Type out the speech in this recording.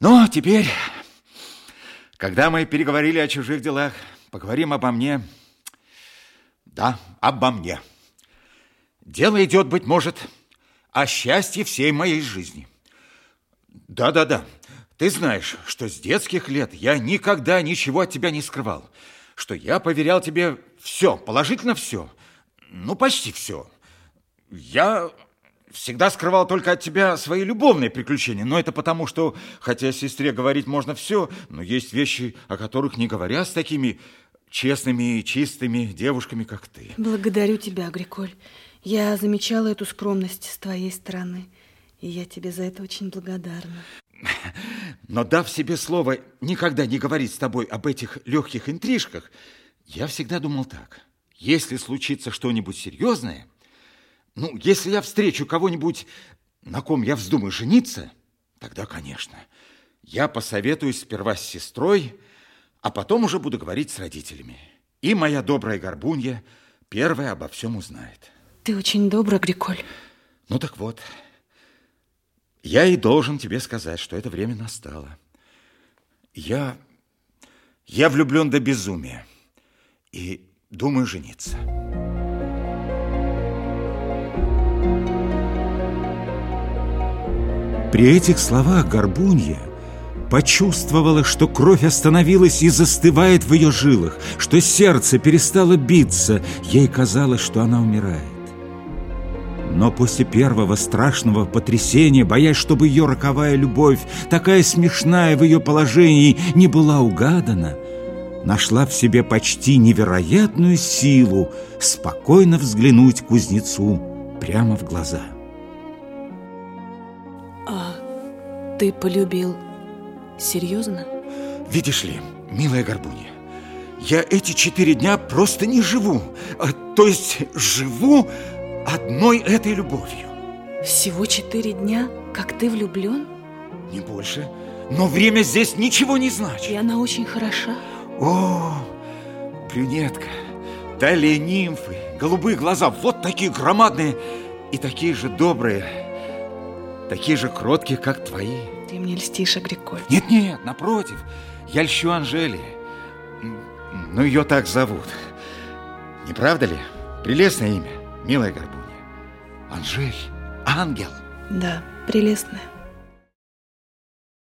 Ну, а теперь, когда мы переговорили о чужих делах, поговорим обо мне. Да, обо мне. Дело идет, быть может, о счастье всей моей жизни. Да-да-да, ты знаешь, что с детских лет я никогда ничего от тебя не скрывал, что я поверял тебе все, положительно все, ну, почти все. Я всегда скрывал только от тебя свои любовные приключения, но это потому, что, хотя сестре говорить можно все, но есть вещи, о которых не говоря с такими честными и чистыми девушками, как ты. Благодарю тебя, Агриколь. Я замечала эту скромность с твоей стороны, и я тебе за это очень благодарна. Но дав себе слово никогда не говорить с тобой об этих легких интрижках, я всегда думал так. Если случится что-нибудь серьезное, ну, если я встречу кого-нибудь, на ком я вздумаю жениться, тогда, конечно, я посоветуюсь сперва с сестрой, а потом уже буду говорить с родителями. И моя добрая горбунья первая обо всем узнает. Ты очень добрый, Гриколь. Ну так вот, я и должен тебе сказать, что это время настало. Я, я влюблен до безумия и думаю жениться. При этих словах Горбунья почувствовала, что кровь остановилась и застывает в ее жилах, что сердце перестало биться. Ей казалось, что она умирает. Но после первого страшного потрясения, боясь, чтобы ее роковая любовь, такая смешная в ее положении, не была угадана, нашла в себе почти невероятную силу спокойно взглянуть кузнецу прямо в глаза. Ты полюбил серьезно? Видишь ли, милая Горбунья, я эти четыре дня просто не живу. А, то есть живу одной этой любовью. Всего четыре дня, как ты влюблен? Не больше. Но время здесь ничего не значит. И она очень хороша. О, брюнетка, талия нимфы, голубые глаза, вот такие громадные и такие же добрые такие же кроткие, как твои. Ты мне льстишь, Агриколь. Нет-нет, напротив, я льщу Анжели. Ну, ее так зовут. Не правда ли? Прелестное имя, милая Горбунья. Анжель, ангел. Да, прелестное.